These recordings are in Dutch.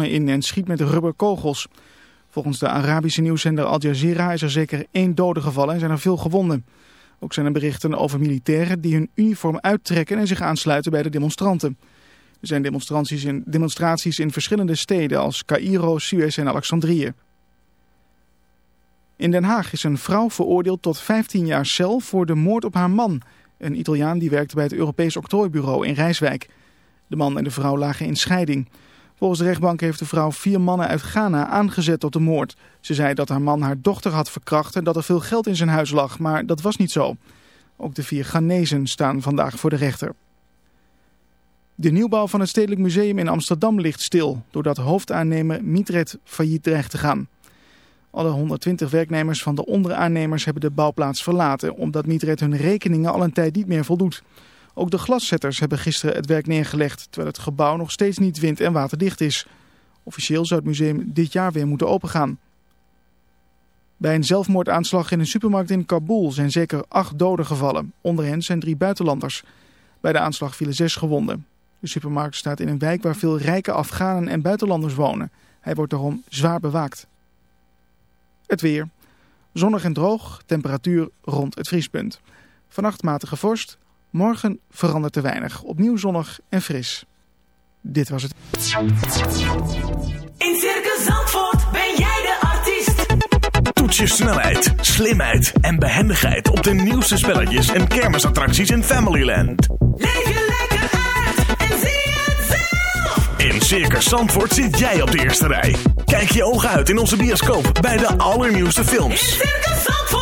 in en schiet met rubberkogels. Volgens de Arabische nieuwszender Al Jazeera is er zeker één dode gevallen en zijn er veel gewonden. Ook zijn er berichten over militairen die hun uniform uittrekken en zich aansluiten bij de demonstranten. Er zijn demonstraties in, demonstraties in verschillende steden als Cairo, Suez en Alexandrië. In Den Haag is een vrouw veroordeeld tot 15 jaar cel voor de moord op haar man. Een Italiaan die werkte bij het Europees Octrooibureau in Rijswijk. De man en de vrouw lagen in scheiding. Volgens de rechtbank heeft de vrouw vier mannen uit Ghana aangezet tot de moord. Ze zei dat haar man haar dochter had verkracht en dat er veel geld in zijn huis lag, maar dat was niet zo. Ook de vier Ghanezen staan vandaag voor de rechter. De nieuwbouw van het Stedelijk Museum in Amsterdam ligt stil... doordat hoofdaannemer Mietred failliet dreigt te gaan. Alle 120 werknemers van de onderaannemers hebben de bouwplaats verlaten... omdat Mietred hun rekeningen al een tijd niet meer voldoet... Ook de glaszetters hebben gisteren het werk neergelegd, terwijl het gebouw nog steeds niet wind- en waterdicht is. Officieel zou het museum dit jaar weer moeten opengaan. Bij een zelfmoordaanslag in een supermarkt in Kabul zijn zeker acht doden gevallen. Onder hen zijn drie buitenlanders. Bij de aanslag vielen zes gewonden. De supermarkt staat in een wijk waar veel rijke Afghanen en buitenlanders wonen. Hij wordt daarom zwaar bewaakt. Het weer. Zonnig en droog, temperatuur rond het vriespunt. Vannacht matige vorst, Morgen verandert te weinig. Opnieuw zonnig en fris. Dit was het. In Circus Zandvoort ben jij de artiest. Toets je snelheid, slimheid en behendigheid op de nieuwste spelletjes en kermisattracties in Familyland. Leef je lekker uit en zie het zelf. In Circus Zandvoort zit jij op de eerste rij. Kijk je ogen uit in onze bioscoop bij de allernieuwste films. In Circus Zandvoort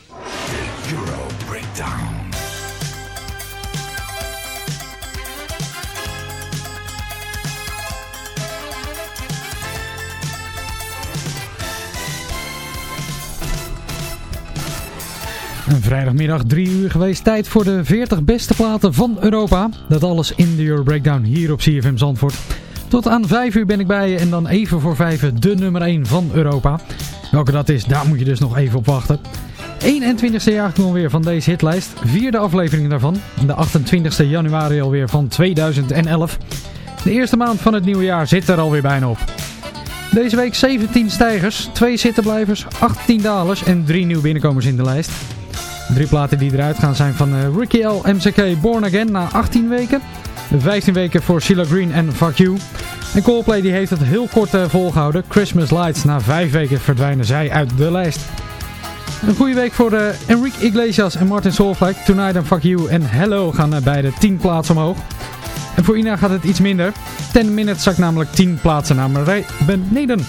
Vrijdagmiddag 3 uur geweest. Tijd voor de 40 beste platen van Europa. Dat alles in de Euro Breakdown hier op CFM Zandvoort. Tot aan 5 uur ben ik bij je en dan even voor 5 de nummer 1 van Europa. Welke dat is, daar moet je dus nog even op wachten. 21ste jaargang alweer van deze hitlijst. Vierde aflevering daarvan. De 28ste januari alweer van 2011. De eerste maand van het nieuwe jaar zit er alweer bijna op. Deze week 17 stijgers, 2 zittenblijvers, 18 dalers en 3 nieuwe binnenkomers in de lijst. Drie platen die eruit gaan zijn van eh, Ricky L. MCK Born Again na 18 weken. 15 weken voor Sheila Green en Fuck You. En Coldplay die heeft het heel kort uh, volgehouden. Christmas Lights na 5 weken verdwijnen zij uit de lijst. Een goede week voor uh, Enrique Iglesias en Martin Solveig. Tonight and Fuck You en Hello gaan beide 10 plaatsen omhoog. En voor Ina gaat het iets minder. 10 Minutes zakt namelijk 10 plaatsen naar beneden.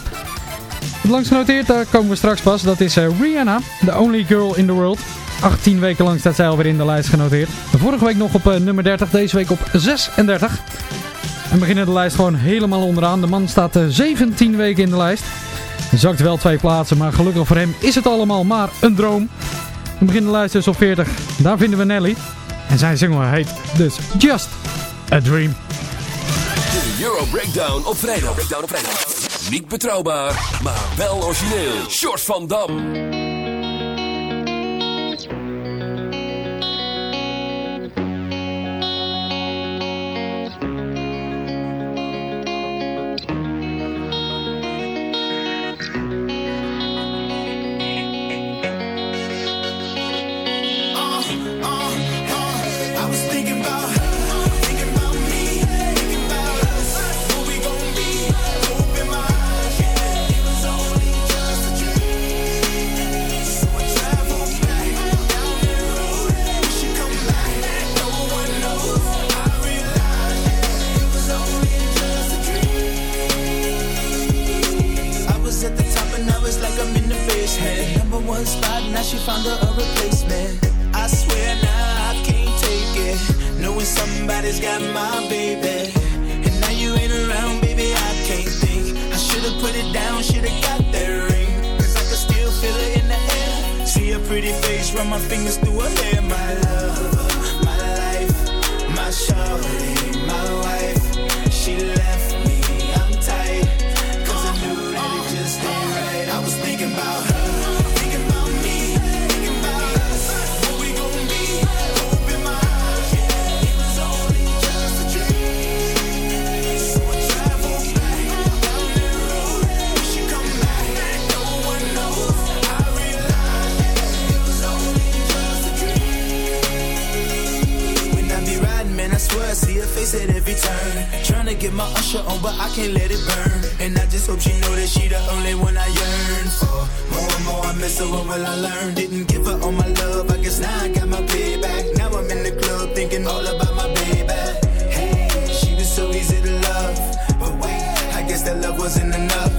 Het langst genoteerd, daar komen we straks pas. Dat is Rihanna, the only girl in the world. 18 weken lang staat zij alweer in de lijst genoteerd. Vorige week nog op uh, nummer 30, deze week op 36. En beginnen de lijst gewoon helemaal onderaan. De man staat uh, 17 weken in de lijst. Zakt wel twee plaatsen, maar gelukkig voor hem is het allemaal maar een droom. We beginnen de lijst dus op 40. Daar vinden we Nelly. En zijn single heet dus Just a Dream. De Euro Breakdown op vrijdag. Breakdown op vrijdag. Niet betrouwbaar, maar wel origineel. Short van Dam. basement. Number one spot, now she found her a replacement. I swear now I can't take it. Knowing somebody's got my baby. And now you ain't around, baby, I can't think. I should've put it down, should've got that ring. Cause I can still feel it in the air. See her pretty face, run my fingers through her hair. My love, my life, my shawty, my wife. She At every turn. Trying to get my usher on, but I can't let it burn. And I just hope she know that she the only one I yearn for. More and more I miss her, what will I learn? Didn't give her all my love, I guess now I got my payback. Now I'm in the club thinking all about my baby. Hey, she was so easy to love. But wait, I guess that love wasn't enough.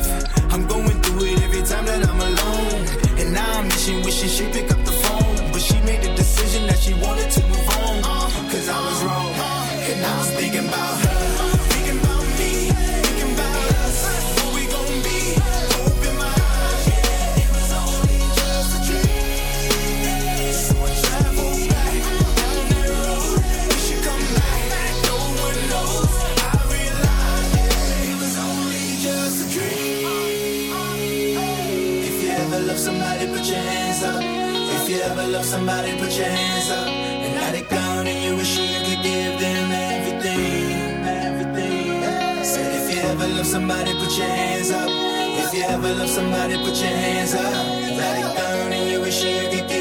Put your hands up. If you ever love somebody, put your hands up. Gone and you wish you could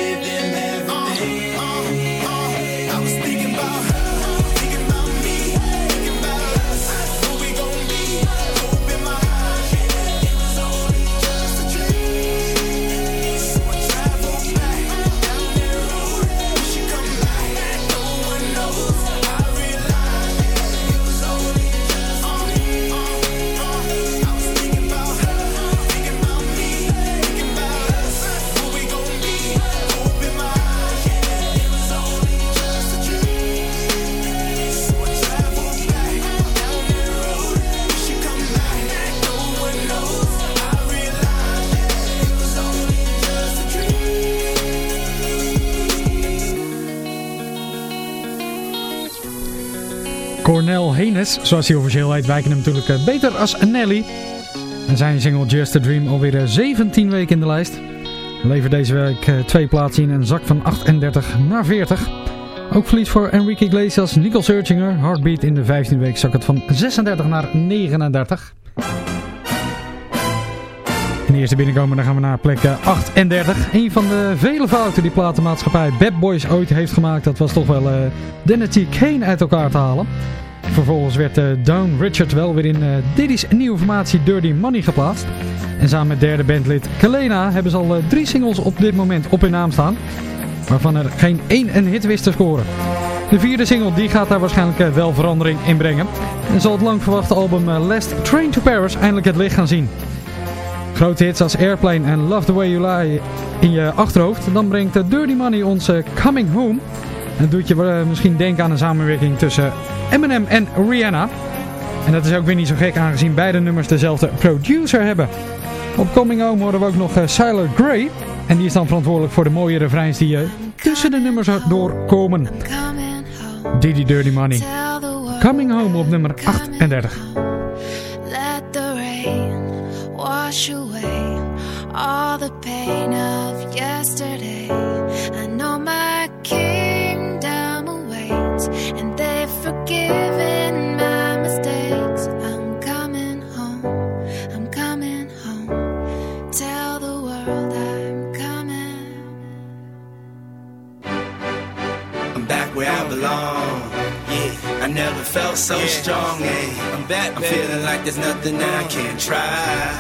Cornel Henes, zoals hij officieel heet, wijken hem natuurlijk eh, beter als Nelly. En zijn single Just a Dream alweer eh, 17 weken in de lijst. Levert deze week eh, twee plaatsen in een zak van 38 naar 40. Ook verlies voor Enrique Iglesias, Nicole Searchinger. Heartbeat in de 15e week zak het van 36 naar 39. In de eerste binnenkomen dan gaan we naar plek eh, 38. Een van de vele fouten die platenmaatschappij Bad Boys ooit heeft gemaakt. Dat was toch wel uh, Kane uit elkaar te halen. Vervolgens werd uh, Down Richard wel weer in uh, Diddy's nieuwe formatie Dirty Money geplaatst. En samen met derde bandlid Kalena hebben ze al uh, drie singles op dit moment op hun naam staan. Waarvan er geen één een hit wist te scoren. De vierde single die gaat daar waarschijnlijk wel verandering in brengen. En zal het lang verwachte album Last Train to Paris eindelijk het licht gaan zien. Grote hits als Airplane en Love the Way You Lie in je achterhoofd. Dan brengt Dirty Money ons Coming Home. En doet je misschien denken aan een samenwerking tussen Eminem en Rihanna. En dat is ook weer niet zo gek aangezien beide nummers dezelfde producer hebben. Op Coming Home horen we ook nog uh, Siler Grey. En die is dan verantwoordelijk voor de mooie refreins die uh, tussen de nummers doorkomen. Diddy Dirty Money. Coming Home op nummer 38. Let the rain wash away all the pain of yesterday. Belong. Yeah, I never felt so strong. Yeah, I'm back. I'm feeling like there's nothing I can't try.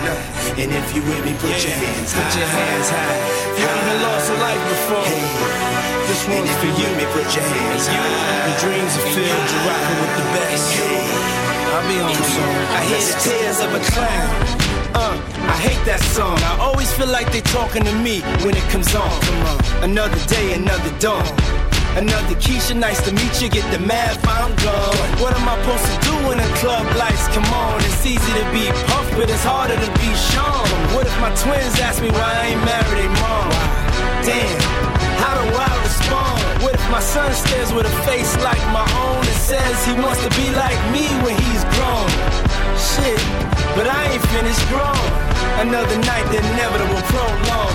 And if you with me, put your hands high. Put your hands high. You haven't lost a life before. This one's for you. Me, put your hands high. Your dreams are filled. You're rocking with the best. I'll be on soon. I hear the tears of a clown. Uh, I hate that song. I always feel like they're talking to me when it comes on. Come on. Another day, another dawn. Another Keisha, nice to meet you. Get the math, I'm gone. What am I supposed to do when the club lights come on? It's easy to be Puff, but it's harder to be Sean. What if my twins ask me why I ain't married a mom? Damn, how do I respond? What if my son stares with a face like my own and says he wants to be like me when he's grown? Shit, but I ain't finished grown. Another night, the inevitable prolong.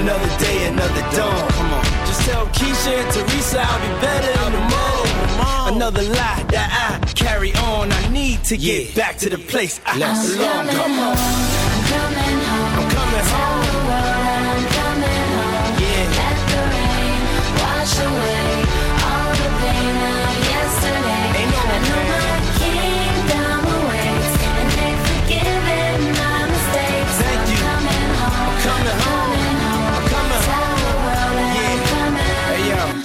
Another day, another dawn. Come on. Just tell Keisha and Teresa I'll be better in the morning. Another lie that I carry on. I need to get back to the place I belong. Come on. I'm coming home. I'm coming home.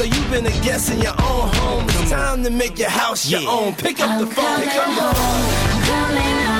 So you've been a guest in your own home. It's time to make your house your own. Pick up the phone, pick up the phone.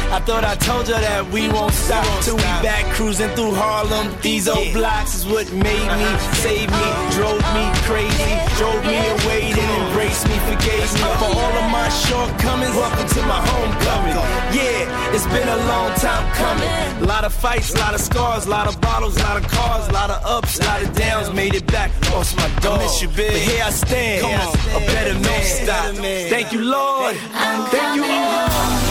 I thought I told you that we won't stop till we back cruising through Harlem. These old blocks is what made me, saved me, drove me crazy, drove me away, then embraced me, forgave me for all of my shortcomings. Welcome to my homecoming. Yeah, it's been a long time coming. A lot of fights, a lot of scars, a lot of bottles, a lot of cars, a lot of ups, a lot of downs. Made it back, lost my dog. miss you, big. But here I stand, Come on, a better man. Stop. Thank you, Lord. Thank you, Lord.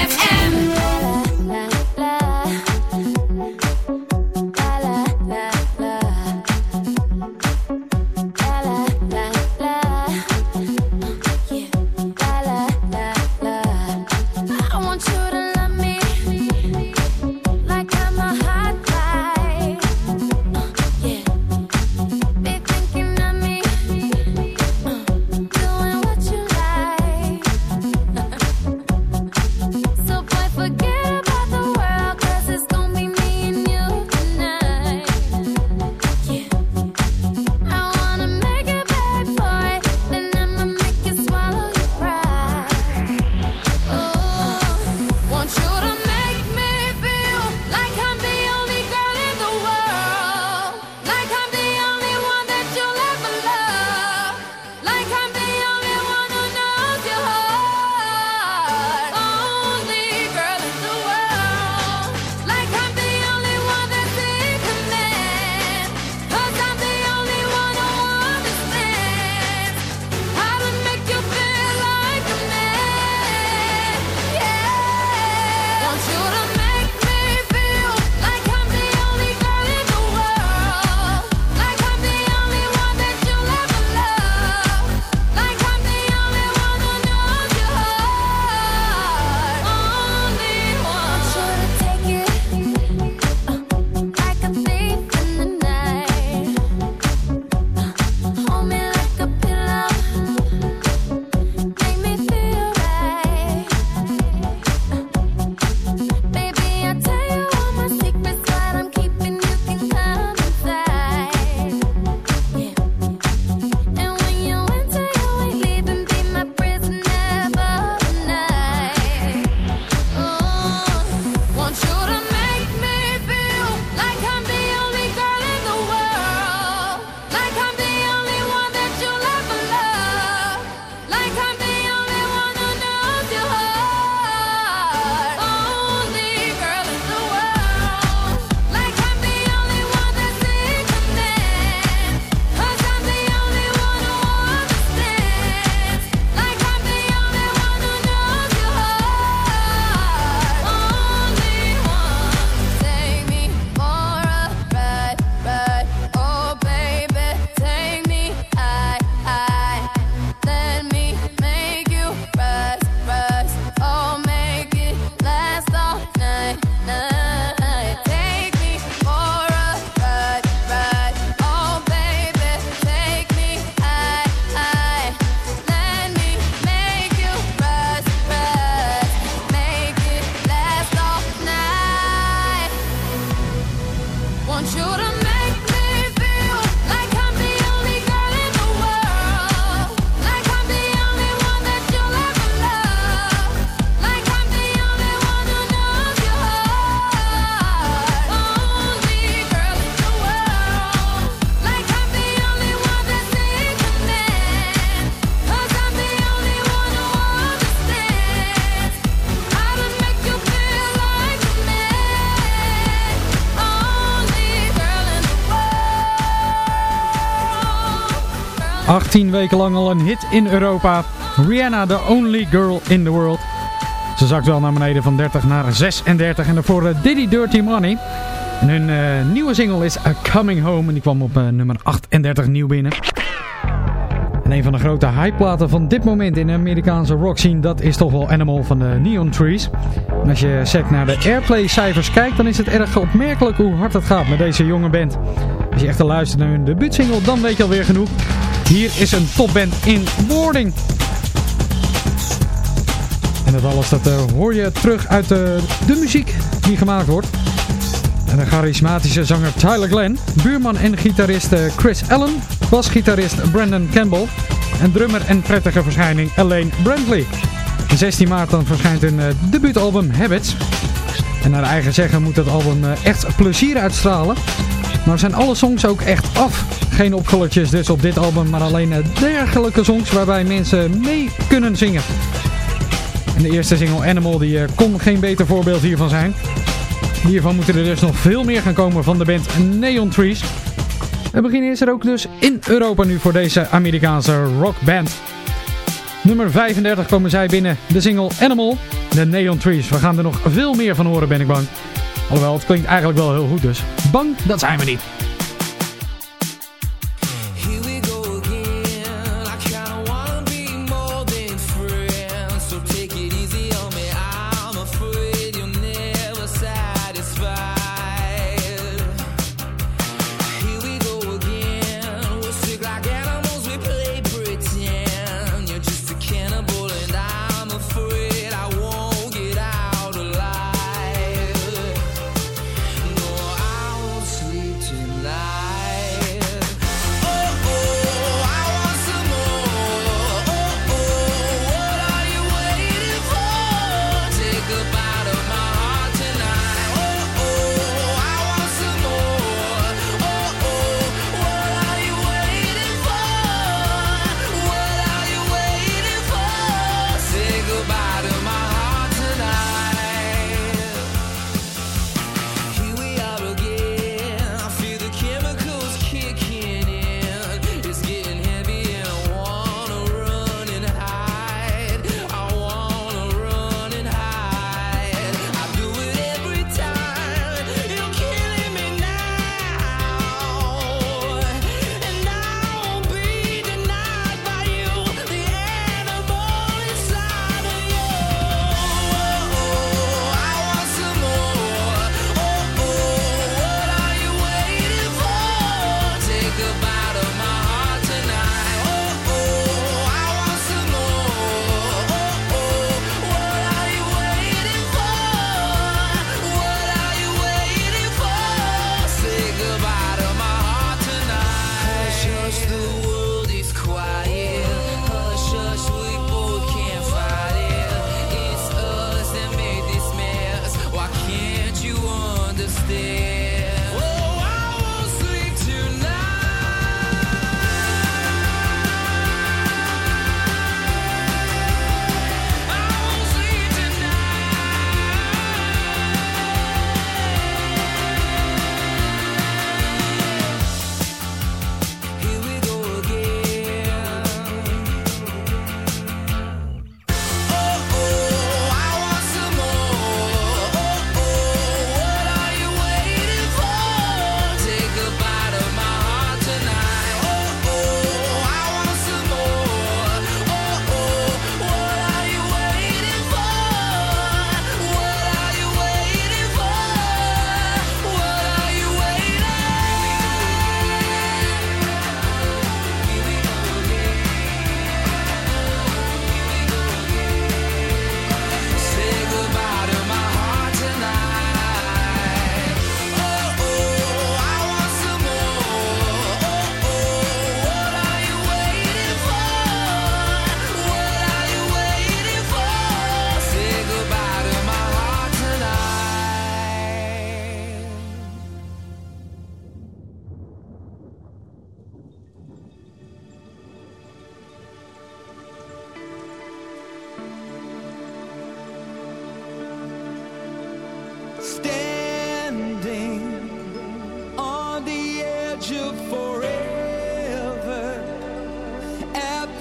should 18 weken lang al een hit in Europa. Rihanna, the only girl in the world. Ze zakt wel naar beneden van 30 naar 36. En daarvoor uh, Diddy Dirty Money. En hun uh, nieuwe single is A Coming Home. En die kwam op nummer 38 nieuw binnen. En een van de grote hypeplaten van dit moment in de Amerikaanse rock scene, dat is toch wel Animal van de Neon Trees. En als je sec naar de airplay cijfers kijkt, dan is het erg opmerkelijk hoe hard het gaat met deze jonge band. Als je echt luistert naar hun debuutsingle, dan weet je alweer genoeg. Hier is een topband in wording. En dat alles dat, uh, hoor je terug uit de, de muziek die gemaakt wordt. En de charismatische zanger Tyler Glenn, buurman en gitarist Chris Allen, basgitarist Brandon Campbell en drummer en prettige verschijning Elaine Brantley. 16 maart dan verschijnt hun debuutalbum Habits. En naar eigen zeggen moet het album echt plezier uitstralen. Maar zijn alle songs ook echt af. Geen opgulletjes dus op dit album, maar alleen uh, dergelijke songs waarbij mensen mee kunnen zingen. En de eerste single Animal die kon geen beter voorbeeld hiervan zijn. Hiervan moeten er dus nog veel meer gaan komen van de band Neon Trees. Het begin is er ook dus in Europa nu voor deze Amerikaanse rockband. Nummer 35 komen zij binnen, de single Animal, de Neon Trees. We gaan er nog veel meer van horen, ben ik bang. Alhoewel, het klinkt eigenlijk wel heel goed dus. Bang, dat zijn we niet.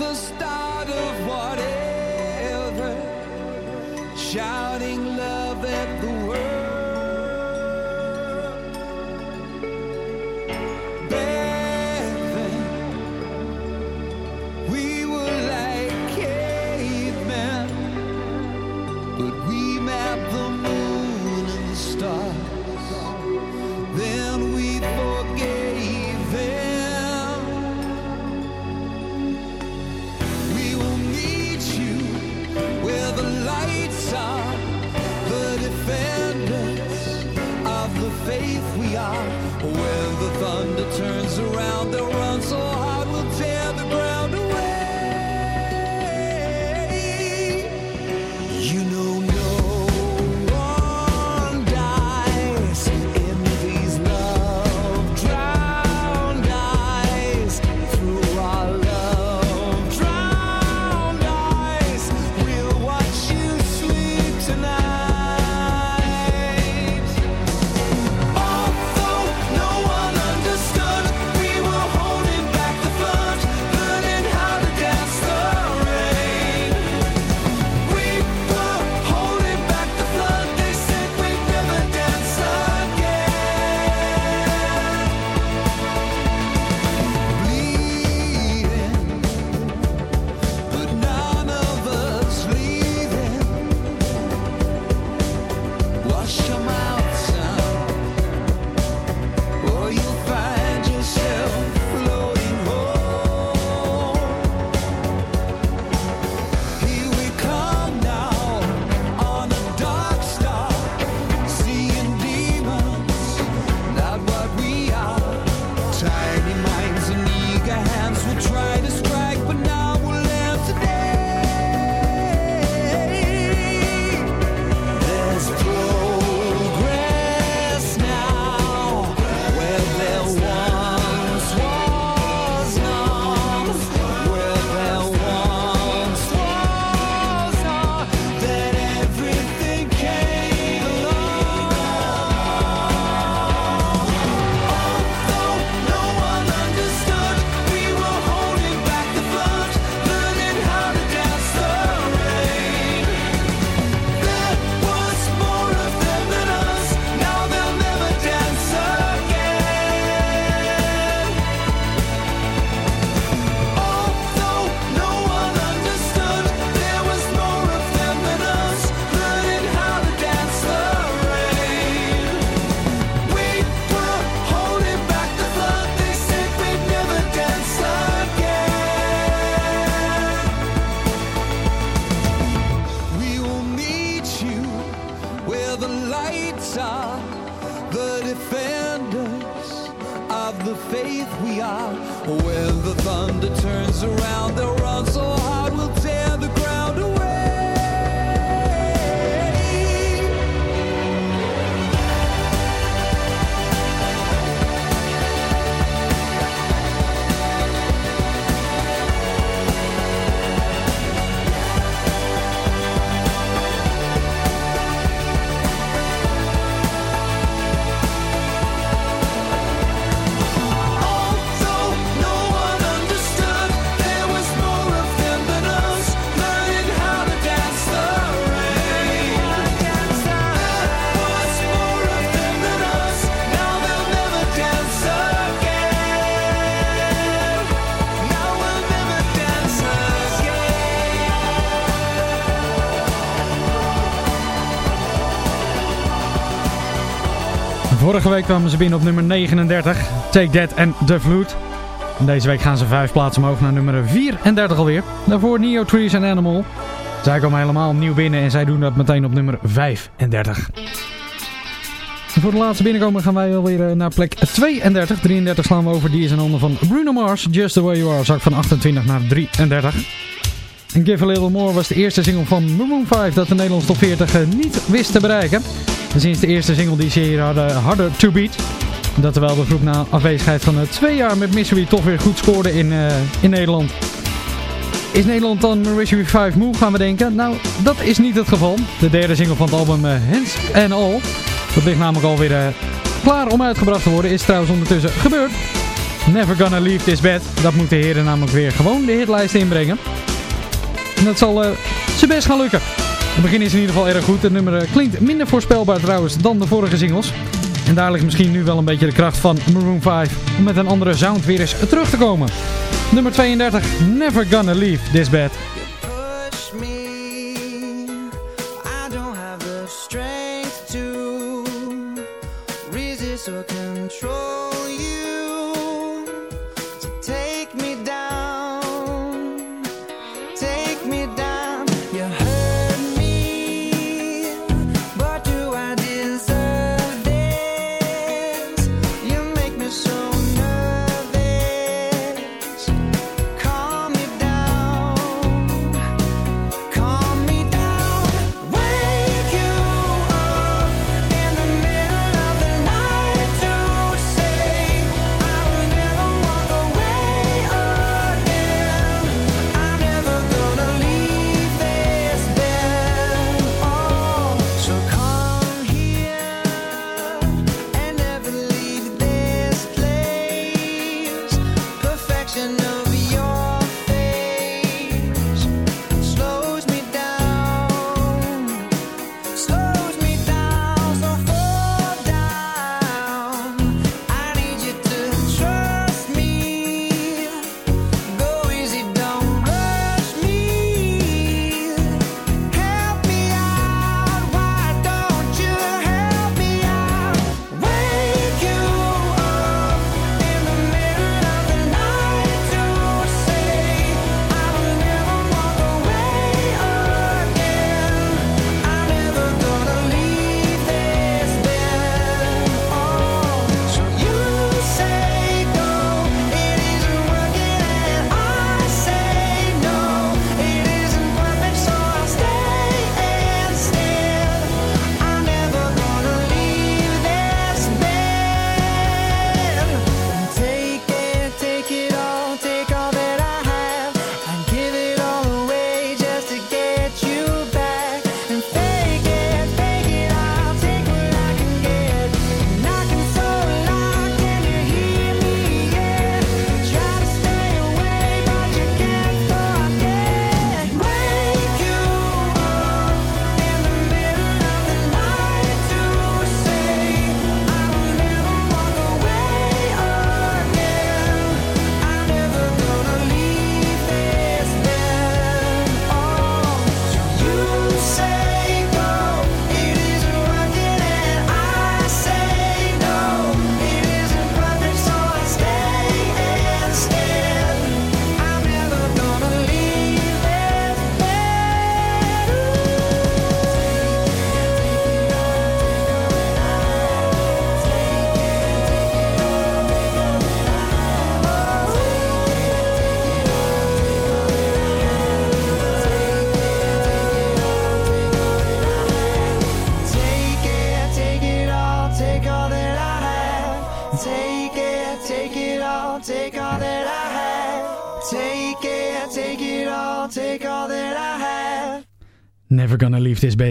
the start of whatever shall Vorige week kwamen ze binnen op nummer 39. Take That en The Flute. En deze week gaan ze vijf plaatsen omhoog naar nummer 34 alweer. Daarvoor Neo Trees and Animal. Zij komen helemaal nieuw binnen en zij doen dat meteen op nummer 35. En voor de laatste binnenkomen gaan wij alweer eh, naar plek 32. 33 slaan we over. Die is een van Bruno Mars. Just The Way You Are zak van 28 naar 33. En Give A Little More was de eerste single van Maroon 5 dat de Nederlandse top 40 eh, niet wist te bereiken. En sinds de eerste single die ze hier hadden, Harder To Beat. Dat terwijl de groep na afwezigheid van eh, twee jaar met Misery toch weer goed scoorde in, eh, in Nederland. Is Nederland dan Misery 5 moe, gaan we denken? Nou, dat is niet het geval. De derde single van het album eh, Hands and All. Dat ligt namelijk alweer uh, klaar om uitgebracht te worden. Is trouwens ondertussen gebeurd. Never Gonna Leave This Bed. Dat moeten de heren namelijk weer gewoon de hitlijst inbrengen. En dat zal uh, ze best gaan lukken. Het begin is in ieder geval erg goed. Het nummer eh, klinkt minder voorspelbaar trouwens dan de vorige singles. En daar ligt misschien nu wel een beetje de kracht van Maroon 5 om met een andere sound weer eens terug te komen. Nummer 32, Never Gonna Leave This Bed.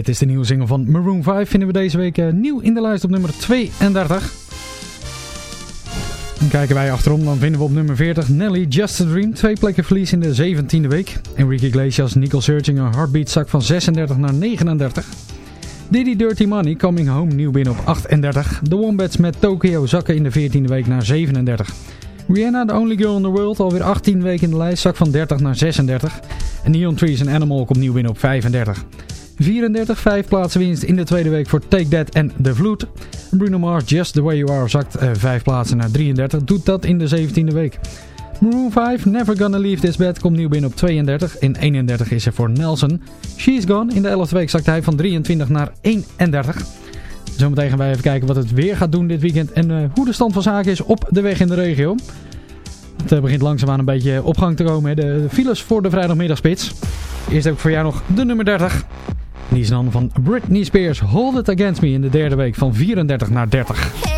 Bed is de nieuwe single van Maroon 5. Vinden we deze week eh, nieuw in de lijst op nummer 32. En kijken wij achterom, dan vinden we op nummer 40 Nelly Just a Dream. Twee plekken verlies in de 17e week. Enrique Iglesias, Nicole Searching, een heartbeat zak van 36 naar 39. Diddy Dirty Money, Coming Home, nieuw binnen op 38. The Wombats met Tokyo zakken in de 14e week naar 37. Rihanna, The Only Girl in the World, alweer 18 weken in de lijst, zak van 30 naar 36. En Neon Trees and Animal komt nieuw binnen op 35. 34, 5 plaatsen winst in de tweede week voor Take That en The Vloed. Bruno Mars, Just The Way You Are, zakt 5 plaatsen naar 33, doet dat in de 17e week. Maroon 5, Never Gonna Leave This Bed, komt nieuw binnen op 32. In 31 is er voor Nelson. She's Gone, in de 11e week zakt hij van 23 naar 31. Zometeen gaan wij even kijken wat het weer gaat doen dit weekend en uh, hoe de stand van zaken is op de weg in de regio. Het uh, begint langzaamaan een beetje op gang te komen, de files voor de vrijdagmiddagspits. Eerst heb ik voor jou nog de nummer 30. Die van Britney Spears, Hold It Against Me in de derde week van 34 naar 30.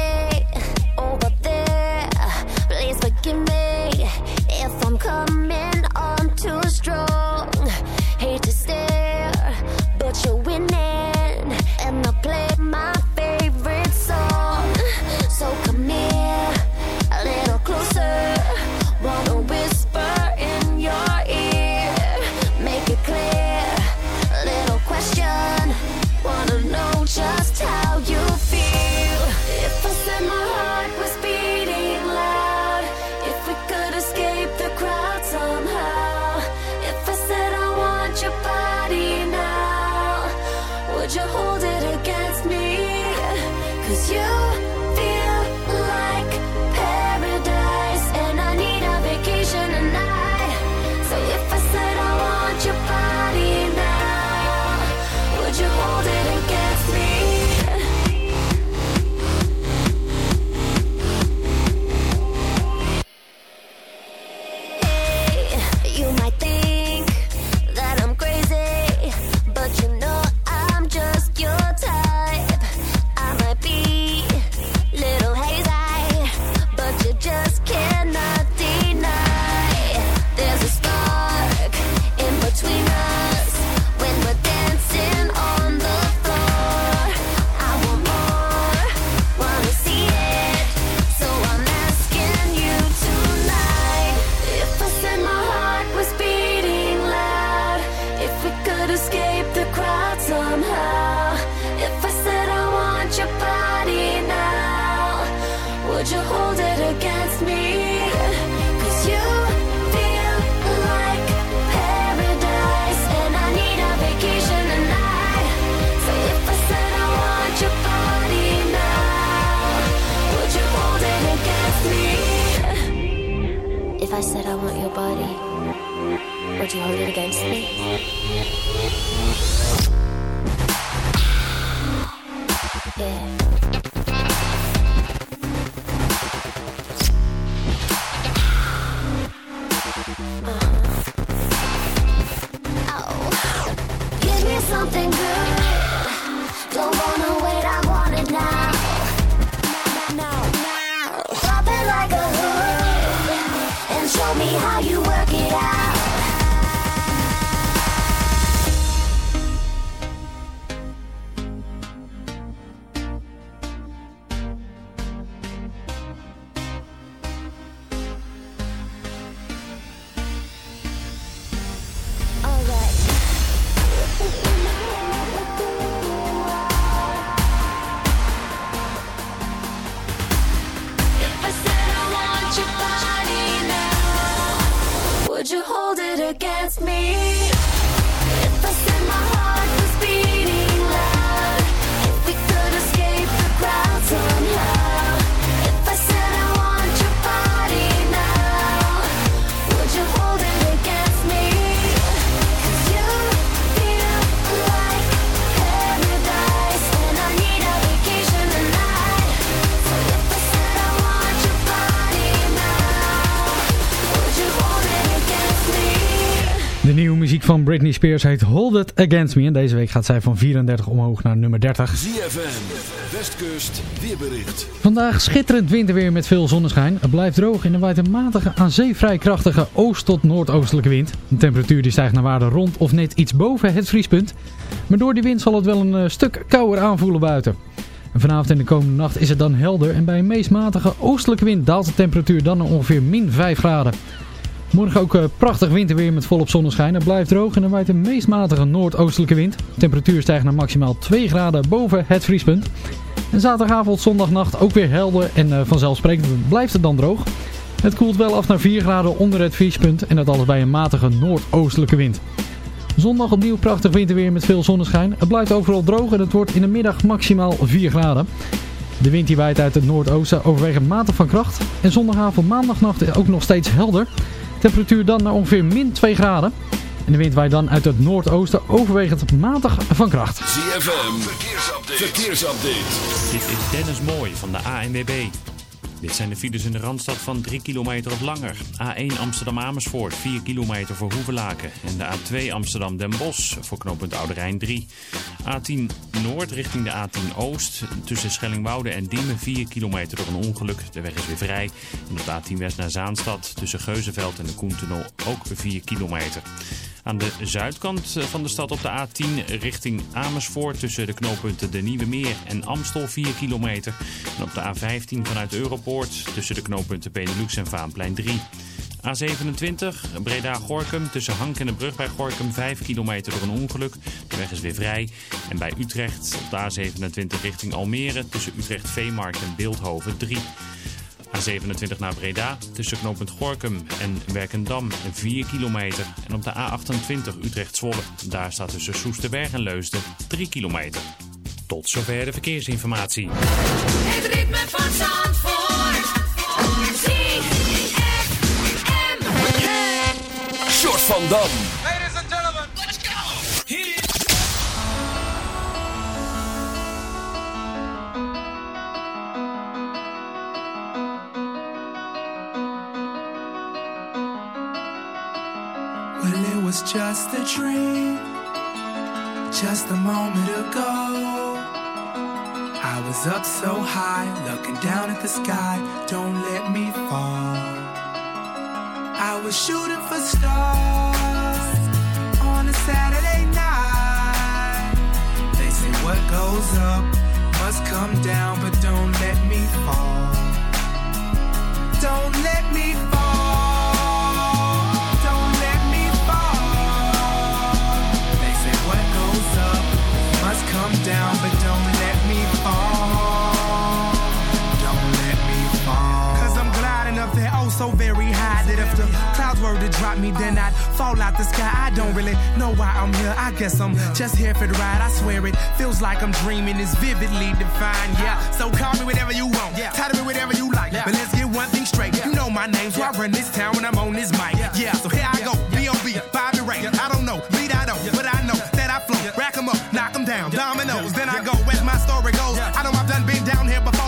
would you hold it against me? Yeah. Van Britney Spears heet Hold It Against Me. En deze week gaat zij van 34 omhoog naar nummer 30. ZFM, Westkust, weerbericht. Vandaag schitterend winterweer met veel zonneschijn. Het blijft droog en er waait een matige aan zee vrij krachtige oost- tot noordoostelijke wind. De temperatuur die stijgt naar waarde rond of net iets boven het vriespunt. Maar door die wind zal het wel een eh, stuk kouder aanvoelen buiten. En vanavond en de komende nacht is het dan helder en bij een meest matige oostelijke wind daalt de temperatuur dan naar ongeveer min 5 graden. Morgen ook eh, prachtig winterweer met volop zonneschijn. Het blijft droog en er waait een meest matige noordoostelijke wind. De temperatuur stijgt naar maximaal 2 graden boven het vriespunt. En zaterdagavond, zondagnacht ook weer helder en eh, vanzelfsprekend blijft het dan droog. Het koelt wel af naar 4 graden onder het vriespunt en dat alles bij een matige noordoostelijke wind. Zondag opnieuw prachtig winterweer met veel zonneschijn. Het blijft overal droog en het wordt in de middag maximaal 4 graden. De wind die waait uit het noordoosten overwegend matig van kracht. En zondagavond, maandagnacht ook nog steeds helder. Temperatuur dan naar ongeveer min 2 graden. En de wind waait dan uit het noordoosten overwegend matig van kracht. ZFM, verkeersupdate. verkeersupdate. Dit is Dennis Mooij van de ANWB. Dit zijn de files in de Randstad van 3 kilometer of langer. A1 Amsterdam-Amersfoort, 4 kilometer voor Hoevelaken. En de A2 Amsterdam-Den Bosch voor knooppunt Oude Rijn 3. A10 Noord richting de A10 Oost. Tussen Schellingwoude en Diemen 4 kilometer door een ongeluk. De weg is weer vrij. En op de A10 West naar Zaanstad tussen Geuzenveld en de Koentunnel ook 4 kilometer. Aan de zuidkant van de stad op de A10 richting Amersfoort tussen de knooppunten De Nieuwe Meer en Amstel 4 kilometer. En op de A15 vanuit Tussen de knooppunten Benelux en Vaanplein 3. A27 Breda-Gorkum tussen Hank en de brug bij Gorkum 5 kilometer door een ongeluk. De weg is weer vrij. En bij Utrecht op de A27 richting Almere tussen Utrecht-Veemarkt en Beeldhoven 3. A27 naar Breda tussen knooppunt Gorkum en Werkendam 4 kilometer. En op de A28 Utrecht-Zwolle. Daar staat tussen Soesterberg en Leusden 3 kilometer. Tot zover de verkeersinformatie. Het ritme van Short van Dam. Ladies and gentlemen, let's go. Well, it was just a dream, just a moment ago. I was up so high, looking down at the sky. Don't let me fall. Was shooting for stars on a Saturday night. They say what goes up must come down, but don't let me fall. Don't let me fall. Don't let me fall. They say what goes up must come down, but to drop me, then I'd fall out the sky. I don't really know why I'm here. I guess I'm just here for the ride. I swear it feels like I'm dreaming. It's vividly defined. Yeah. So call me whatever you want. Yeah. Title me whatever you like. But let's get one thing straight. You know my name, so I run this town when I'm on this mic. Yeah. So here I go. B.O.B. Bobby Ray. I don't know. Lead I don't. But I know that I flow. Rack 'em up. Knock 'em down. Dominoes. Then I go. As my story goes. I know I've done been down here before.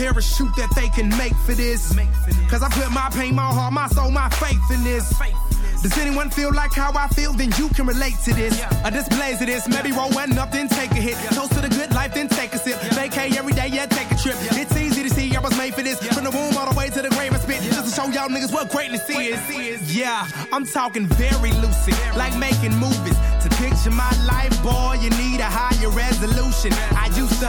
Parachute that they can make for this. Cause I put my pain, my heart, my soul, my faith in this. Does anyone feel like how I feel? Then you can relate to this. A displays of this. Maybe roll one up, then take a hit. Toast to the good life, then take a sip. Vacay every day, yeah, take a trip. It's easy to see I was made for this. From the womb all the way to the grave, I spit. Just to show y'all niggas what greatness is. Yeah, I'm talking very lucid, like making movies. To picture my life, boy, you need a higher resolution. I used to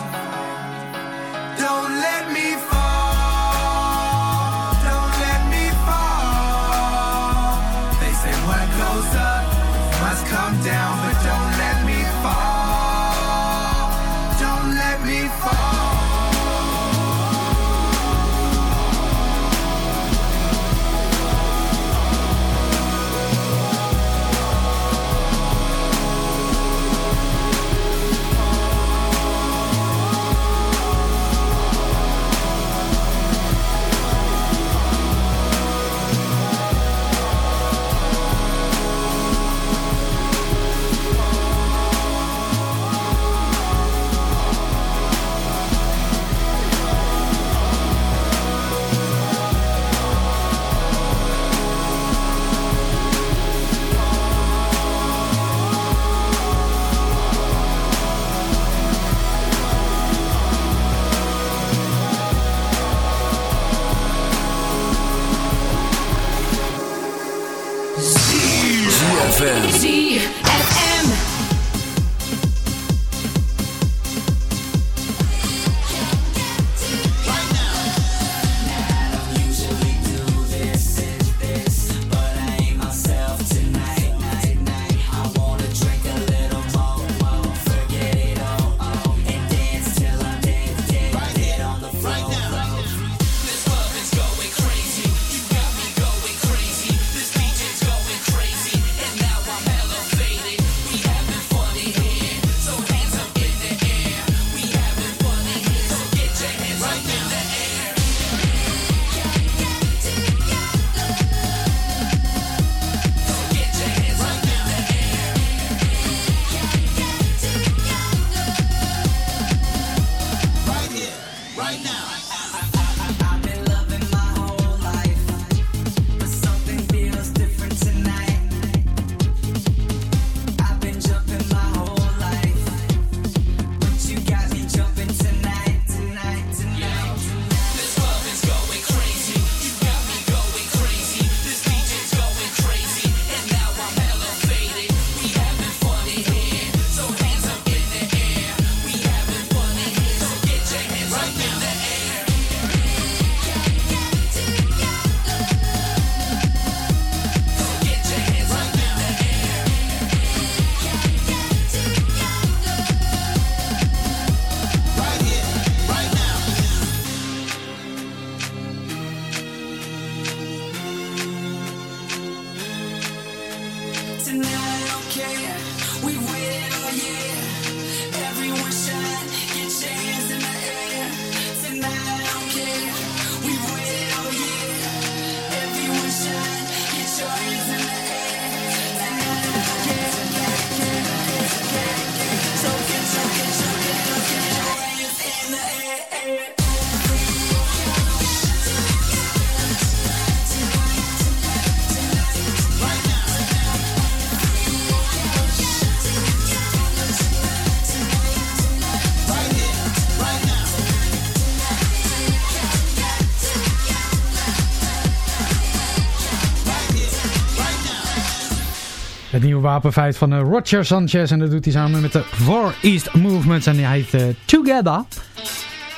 Het nieuwe wapenfeit van eh, Roger Sanchez. En dat doet hij samen met de Far East Movements. En die heet eh, Together.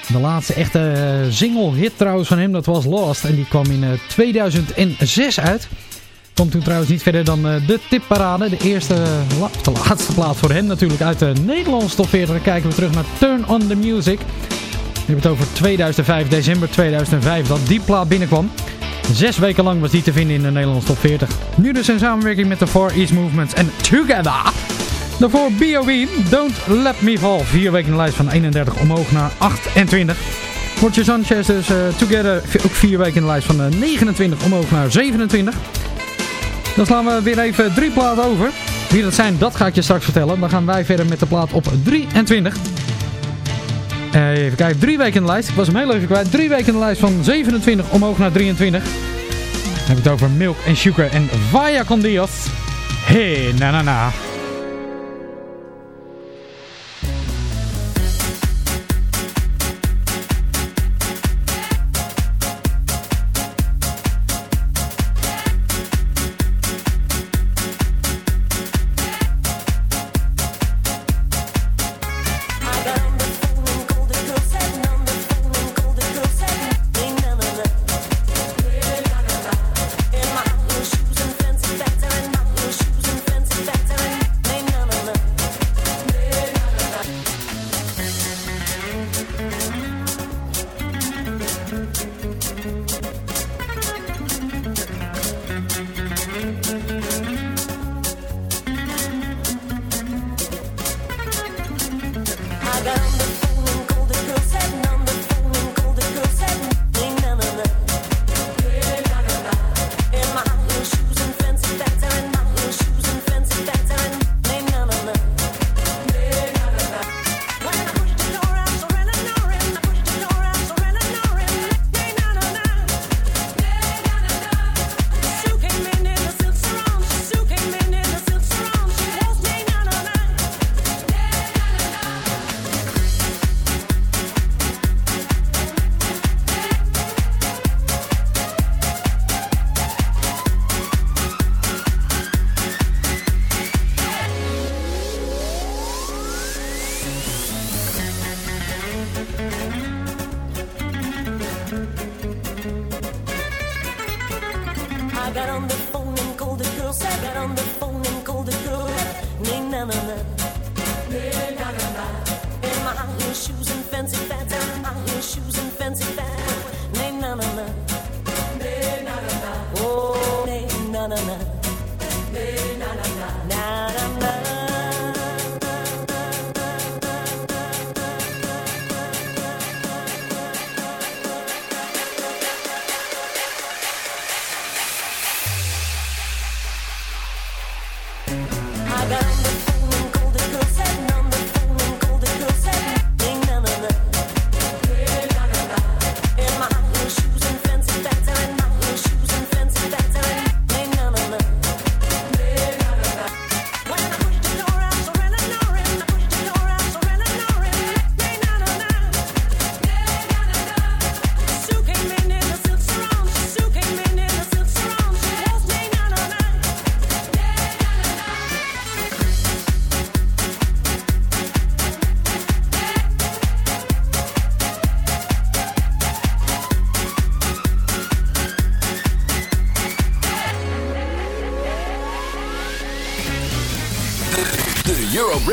De laatste echte eh, single hit trouwens van hem, dat was Lost. En die kwam in eh, 2006 uit. Komt toen trouwens niet verder dan de tipparade. De eerste, de laatste plaat voor hem natuurlijk uit de Nederlandse top 40. Dan kijken we terug naar Turn on the Music. We hebben het over 2005, december 2005, dat die plaat binnenkwam. Zes weken lang was die te vinden in de Nederlandse top 40. Nu dus in samenwerking met de Four East Movements en Together. Daarvoor B.O.B. Don't Let Me Fall. Vier weken in de lijst van 31 omhoog naar 28. Roger Sanchez dus eh, Together ook vier weken in de lijst van eh, 29 omhoog naar 27. Dan slaan we weer even drie platen over. Wie dat zijn, dat ga ik je straks vertellen. Dan gaan wij verder met de plaat op 23. Eh, even kijken, drie weken in de lijst. Ik was hem heel even kwijt. Drie weken in de lijst van 27 omhoog naar 23. Dan heb ik het over Milk and Sugar en Vaya con Dios. Hey, na na na.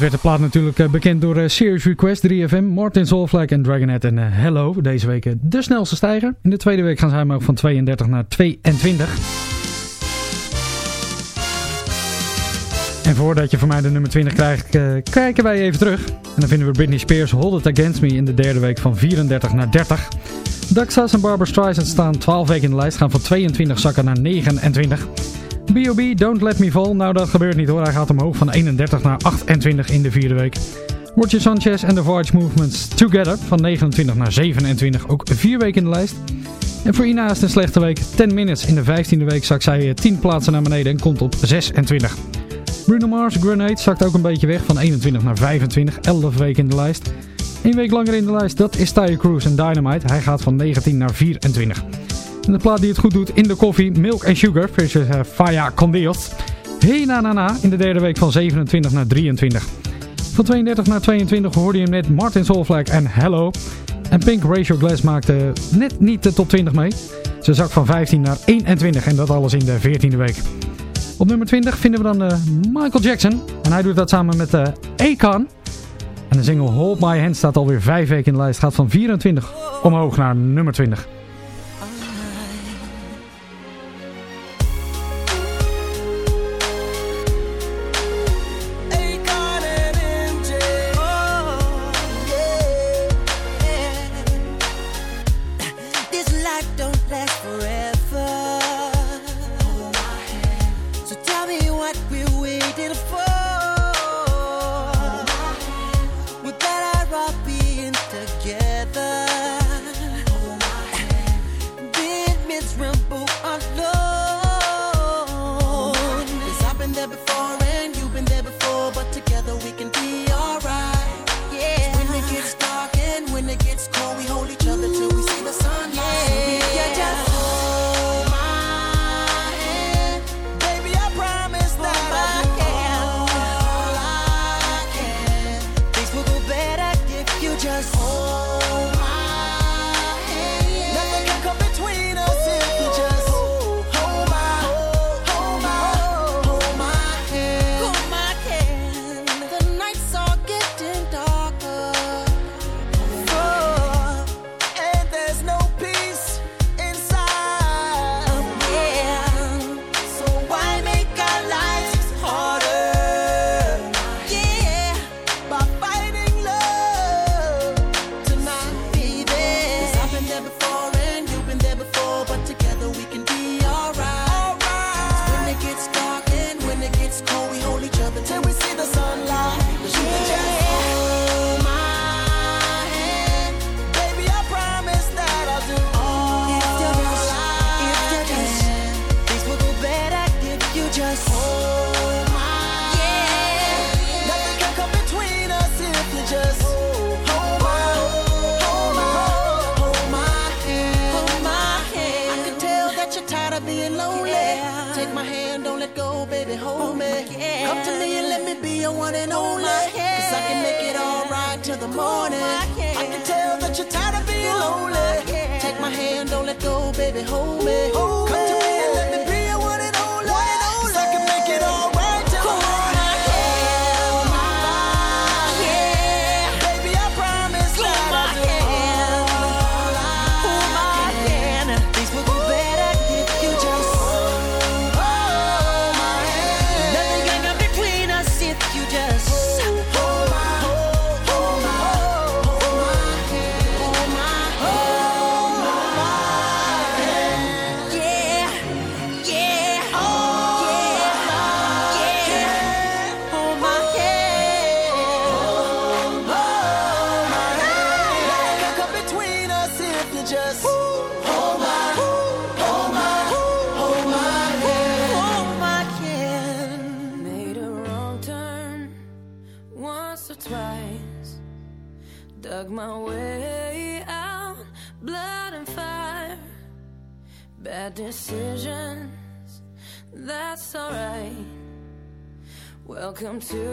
Werd de plaat natuurlijk eh, bekend door eh, Serious Request 3FM, Martin Solvlek en Dragonette en eh, Hello. Deze week de snelste stijger. In de tweede week gaan zij maar ook van 32 naar 22. En voordat je van mij de nummer 20 krijgt, kijken wij even terug. En dan vinden we Britney Spears Hold It Against Me in de derde week van 34 naar 30. Daxas en Barbara Streisand staan 12 weken in de lijst, gaan van 22 zakken naar 29. B.O.B. Don't Let Me Fall. Nou, dat gebeurt niet hoor. Hij gaat omhoog van 31 naar 28 in de vierde week. Roger Sanchez en The Voyage Movements Together van 29 naar 27. Ook vier weken in de lijst. En voor Ina is een slechte week. 10 Minutes in de 15e week zakt zij 10 plaatsen naar beneden en komt op 26. Bruno Mars Grenade zakt ook een beetje weg van 21 naar 25. 11 weken in de lijst. Eén week langer in de lijst, dat is Tyre Cruise en Dynamite. Hij gaat van 19 naar 24. De plaat die het goed doet in de koffie, Milk and Sugar, versus uh, Faya con Dios. Hey na na na, in de derde week van 27 naar 23. Van 32 naar 22 hoorde je net Martin Solveig en Hello. En Pink Ratio Glass maakte net niet de top 20 mee. Ze zak van 15 naar 21 en dat alles in de 14e week. Op nummer 20 vinden we dan uh, Michael Jackson. En hij doet dat samen met uh, Akon. En de single Hold My Hand staat alweer 5 weken in de lijst. Gaat van 24 omhoog naar nummer 20. To